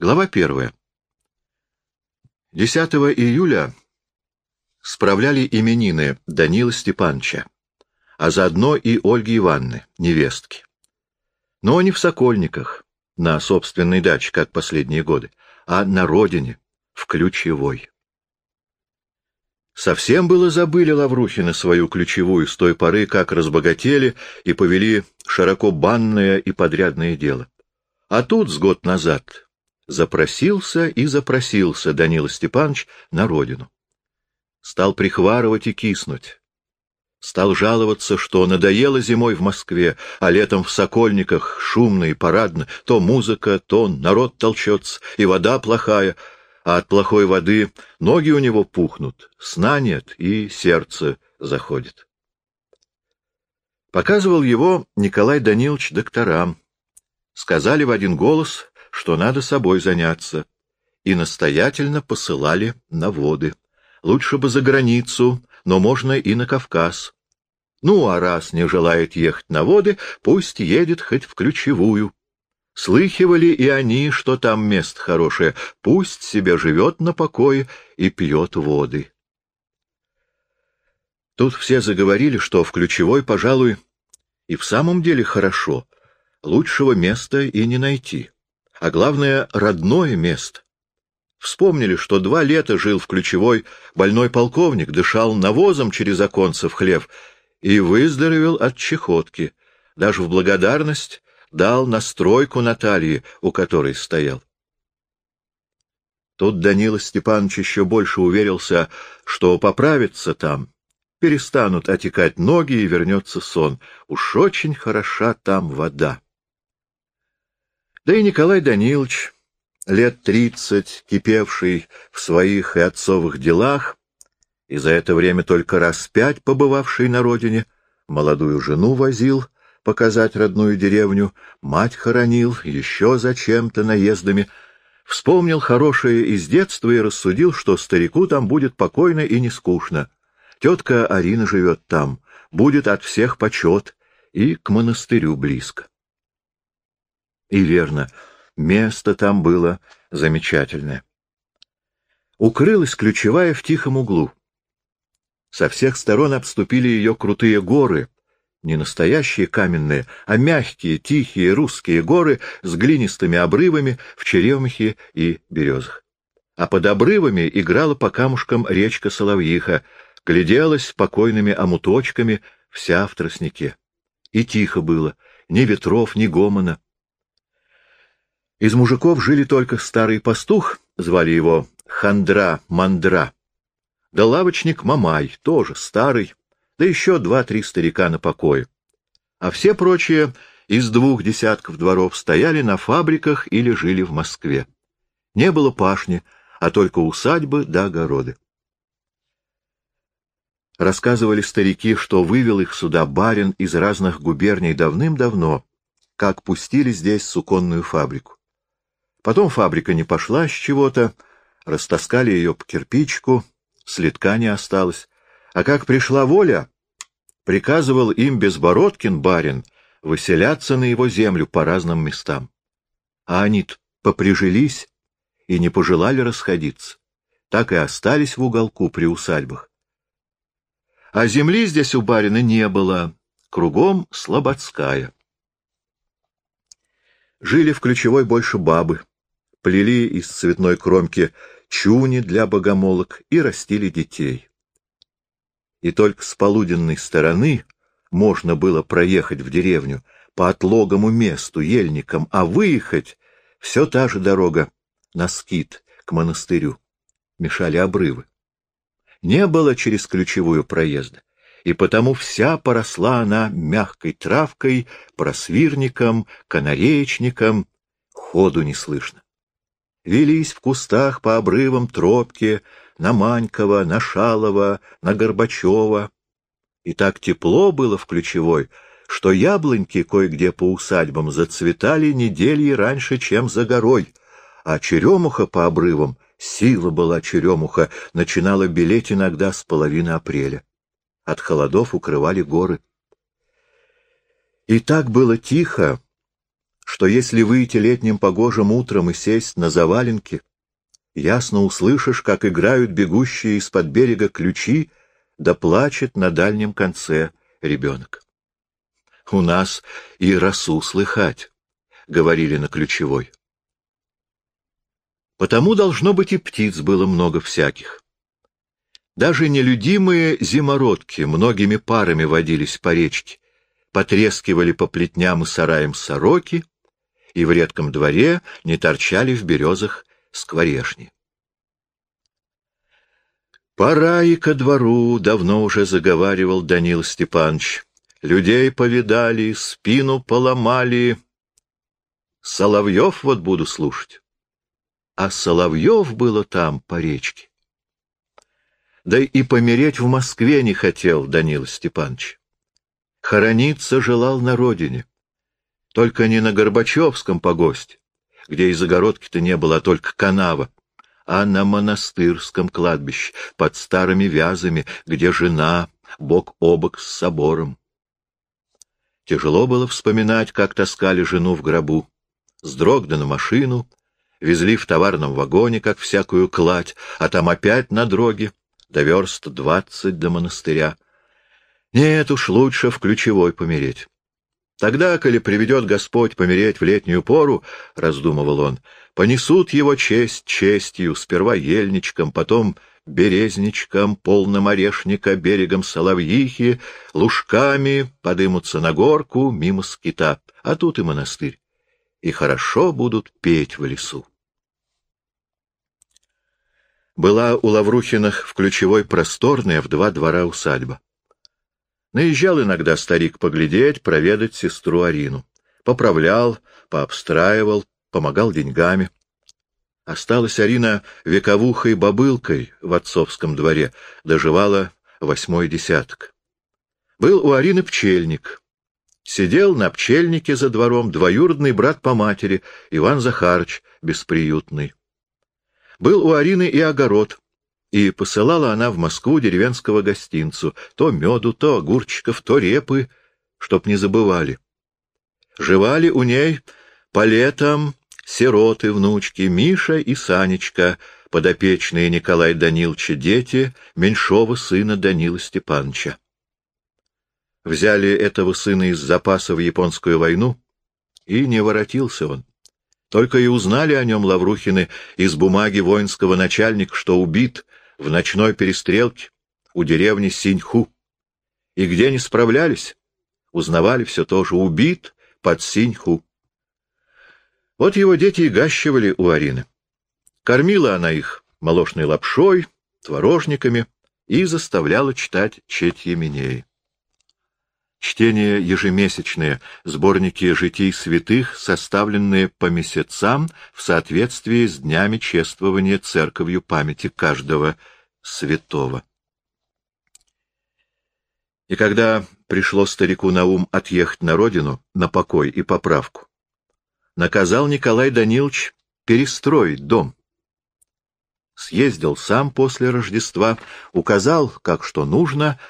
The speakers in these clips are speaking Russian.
Глава первая. 10 июля справляли именины Данила Степановича, а заодно и Ольги Ивановны, невестки. Но не в Сокольниках, на собственной даче, как последние годы, а на родине, в Ключевой. Совсем было забыли Лаврухины свою ключевую с той поры, как разбогатели и повели широко банное и подрядное дело. А тут с год назад запросился и запросился Данила Степанович на родину. Стал прихварывать и киснуть. Стал жаловаться, что надоело зимой в Москве, а летом в Сокольниках шумно и парадно, то музыка, то народ толчется, и вода плохая, а от плохой воды ноги у него пухнут, сна нет и сердце заходит. Показывал его Николай Данилович докторам. Сказали в один голос, что надо собой заняться, и настоятельно посылали на воды. Лучше бы за границу, но можно и на Кавказ. Ну, а раз не желает ехать на воды, пусть едет хоть в ключевую. Слыхивали и они, что там место хорошее, пусть себе живет на покое и пьет воды. Тут все заговорили, что в ключевой, пожалуй, и в самом деле хорошо, лучшего места и не найти. А главное, родное место. Вспомнили, что два лета жил в ключевой больной полковник, дышал навозом через оконце в хлев и выздоровел от чехотки. Даже в благодарность дал настройку Натальи, у которой стоял. Тут Данила Степанович еще больше уверился, что поправится там, перестанут отекать ноги и вернется сон. Уж очень хороша там вода. Да и Николай Данилович, лет тридцать, кипевший в своих и отцовых делах, и за это время только раз пять побывавший на родине, молодую жену возил, показать родную деревню, мать хоронил, еще зачем-то наездами. Вспомнил хорошее из детства и рассудил, что старику там будет покойно и не скучно. Тетка Арина живет там, будет от всех почет и к монастырю близко. И верно, место там было замечательное. Укрылась ключевая в тихом углу. Со всех сторон обступили ее крутые горы, не настоящие каменные, а мягкие, тихие русские горы с глинистыми обрывами в черемухе и березах. А под обрывами играла по камушкам речка Соловьиха, гляделась спокойными омуточками вся в тростнике. И тихо было, ни ветров, ни гомона. Из мужиков жили только старый пастух, звали его Хандра-Мандра, да лавочник Мамай, тоже старый, да еще два-три старика на покое. А все прочие из двух десятков дворов стояли на фабриках или жили в Москве. Не было пашни, а только усадьбы да огороды. Рассказывали старики, что вывел их сюда барин из разных губерний давным-давно, как пустили здесь суконную фабрику. Потом фабрика не пошла с чего-то, растаскали ее по кирпичку, следка не осталось, а как пришла воля, приказывал им Безбородкин барин выселяться на его землю по разным местам. А они поприжились и не пожелали расходиться, так и остались в уголку при усадьбах. А земли здесь у барина не было, кругом слободская. Жили в ключевой больше бабы, плели из цветной кромки чуни для богомолок и растили детей и только с полуденной стороны можно было проехать в деревню по отлогому месту, ельникам, а выехать все та же дорога на скит к монастырю. Мешали обрывы. Не было через ключевую проезда, и потому вся поросла она мягкой травкой, просвирником, канареечником, ходу не слышно. Велись в кустах по обрывам тропки, на Манькова, на Шалова, на Горбачева. И так тепло было в ключевой, что яблоньки кое-где по усадьбам зацветали недели раньше, чем за горой, а черемуха по обрывам, сила была черемуха, начинала белеть иногда с половины апреля. От холодов укрывали горы. И так было тихо, что если выйти летним погожим утром и сесть на заваленке, ясно услышишь, как играют бегущие из-под берега ключи, да плачет на дальнем конце ребенок. У нас и росу слыхать, — говорили на ключевой. Потому, должно быть, и птиц было много всяких. Даже нелюдимые зимородки многими парами водились по речке, потрескивали по плетням и сараям сороки, и в редком дворе не торчали в березах скворешни. «Пора и ко двору», — давно уже заговаривал Данил Степанович. «Людей повидали, спину поломали. Соловьев вот буду слушать». А Соловьев было там, по речке. Да и помереть в Москве не хотел Данил Степанович. Хорониться желал на родине. Только не на Горбачевском погосте, где и загородки-то не было, а только канава, а на монастырском кладбище, под старыми вязами, где жена бок о бок с собором. Тяжело было вспоминать, как таскали жену в гробу. Сдрогда на машину, везли в товарном вагоне, как всякую кладь, а там опять на дроге, до верст двадцать до монастыря. Нет уж, лучше в ключевой помереть. Тогда, коли приведет Господь помереть в летнюю пору, — раздумывал он, — понесут его честь честью, сперва ельничком, потом березничком, полным орешника, берегом соловьихи, лужками подымутся на горку мимо скита, а тут и монастырь. И хорошо будут петь в лесу. Была у Лаврухиных в ключевой просторная в два двора усадьба. Наезжал иногда старик поглядеть, проведать сестру Арину. Поправлял, пообстраивал, помогал деньгами. Осталась Арина вековухой бабылкой в отцовском дворе, доживала восьмой десяток. Был у Арины пчельник. Сидел на пчельнике за двором двоюродный брат по матери, Иван Захарыч, бесприютный. Был у Арины и огород, и посылала она в Москву деревенского гостинцу, то меду, то огурчиков, то репы, чтоб не забывали. Жевали у ней по летам сироты внучки Миша и Санечка, подопечные Николай Даниловича дети меньшого сына Данила Степановича. Взяли этого сына из запаса в японскую войну, и не воротился он. Только и узнали о нем Лаврухины из бумаги воинского начальника, что убит в ночной перестрелке у деревни Синьху. И где не справлялись, узнавали все тоже, убит под Синьху. Вот его дети и гащивали у Арины. Кормила она их молочной лапшой, творожниками и заставляла читать Четьеменеи. Чтение ежемесячные, сборники житий святых, составленные по месяцам в соответствии с днями чествования церковью памяти каждого святого. И когда пришло старику на ум отъехать на родину, на покой и поправку, наказал Николай Данилович перестроить дом. Съездил сам после Рождества, указал, как что нужно,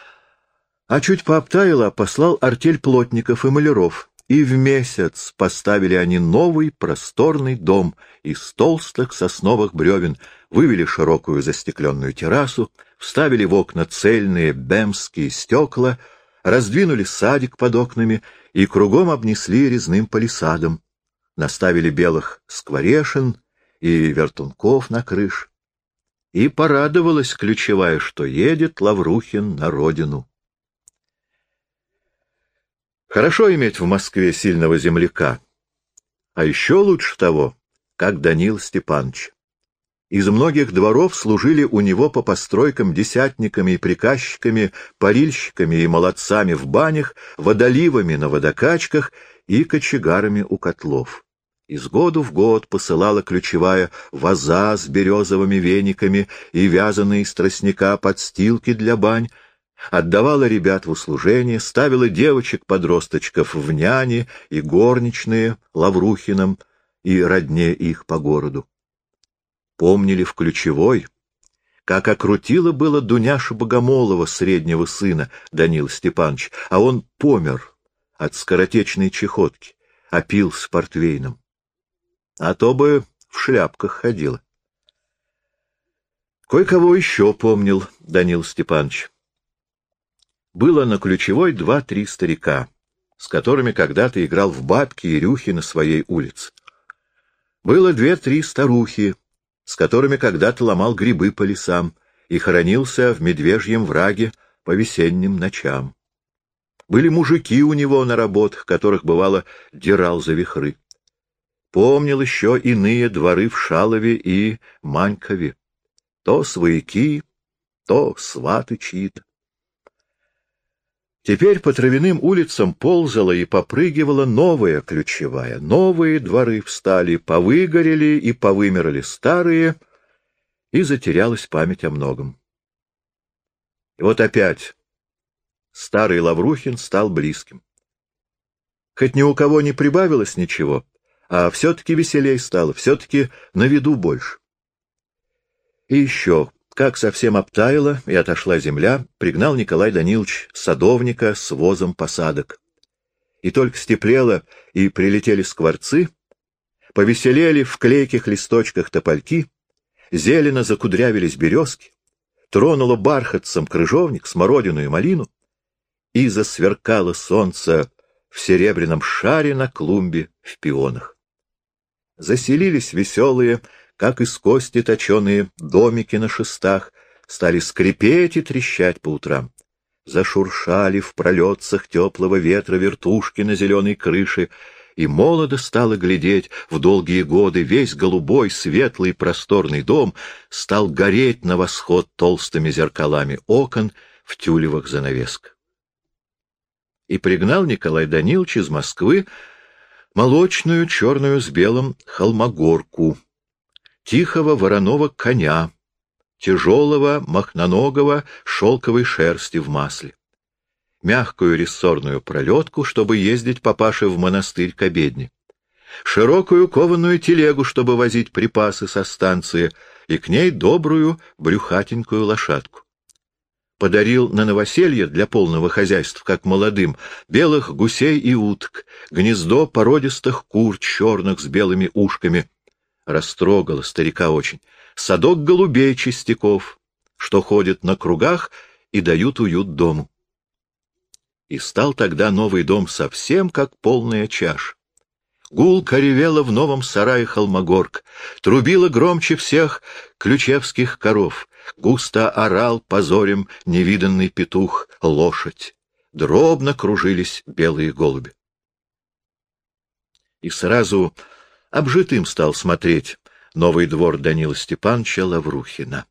а чуть пообтаяло, послал артель плотников и маляров, и в месяц поставили они новый просторный дом из толстых сосновых бревен, вывели широкую застекленную террасу, вставили в окна цельные бемские стекла, раздвинули садик под окнами и кругом обнесли резным палисадом, наставили белых скворешин и вертунков на крыш. И порадовалась ключевая, что едет Лаврухин на родину. Хорошо иметь в Москве сильного земляка, а еще лучше того, как Данил Степанович. Из многих дворов служили у него по постройкам десятниками и приказчиками, парильщиками и молодцами в банях, водоливами на водокачках и кочегарами у котлов. Из году в год посылала ключевая ваза с березовыми вениками и вязаные из тростника подстилки для бань, отдавала ребят в услужение, ставила девочек-подросточков в няни и горничные Лаврухиным и родне их по городу. Помнили в ключевой, как окрутила было Дуняша Богомолова, среднего сына Данила Степанович, а он помер от скоротечной чехотки, опил с портвейном. А то бы в шляпках ходила. Кое-кого еще помнил Данил Степанович. Было на ключевой два-три старика, с которыми когда-то играл в бабки и рюхи на своей улице. Было две-три старухи, с которыми когда-то ломал грибы по лесам и хоронился в медвежьем враге по весенним ночам. Были мужики у него на работах, которых, бывало, дирал за вихры. Помнил еще иные дворы в Шалове и Манькове. То свояки, то сваты чьи-то. Теперь по травяным улицам ползала и попрыгивала новая ключевая. Новые дворы встали, повыгорели и повымерли старые, и затерялась память о многом. И вот опять старый Лаврухин стал близким. Хоть ни у кого не прибавилось ничего, а все-таки веселей стало, все-таки на виду больше. И еще как совсем обтаяла и отошла земля, пригнал Николай Данилович садовника с возом посадок. И только степлело и прилетели скворцы, повеселели в клейких листочках топольки, зелено закудрявились березки, тронуло бархатцем крыжовник, смородину и малину, и засверкало солнце в серебряном шаре на клумбе в пионах. Заселились веселые, как из кости точеные домики на шестах, стали скрипеть и трещать по утрам. Зашуршали в пролетцах теплого ветра вертушки на зеленой крыше, и молодо стало глядеть в долгие годы весь голубой, светлый, просторный дом стал гореть на восход толстыми зеркалами окон в тюлевых занавесках. И пригнал Николай Данилович из Москвы молочную черную с белым холмогорку, тихого вороного коня, тяжелого махноногого шелковой шерсти в масле, мягкую рессорную пролетку, чтобы ездить папаше в монастырь к обедне, широкую кованую телегу, чтобы возить припасы со станции, и к ней добрую брюхатенькую лошадку. Подарил на новоселье для полного хозяйства, как молодым, белых гусей и уток, гнездо породистых кур черных с белыми ушками — растрогало старика очень. Садок голубей чистяков, что ходят на кругах и дают уют дому. И стал тогда новый дом совсем как полная чаш. Гулко ревела в новом сарае холмогорк, трубила громче всех ключевских коров, густо орал позорем невиданный петух, лошадь. Дробно кружились белые голуби. И сразу Обжитым стал смотреть новый двор Данила Степановича Лаврухина.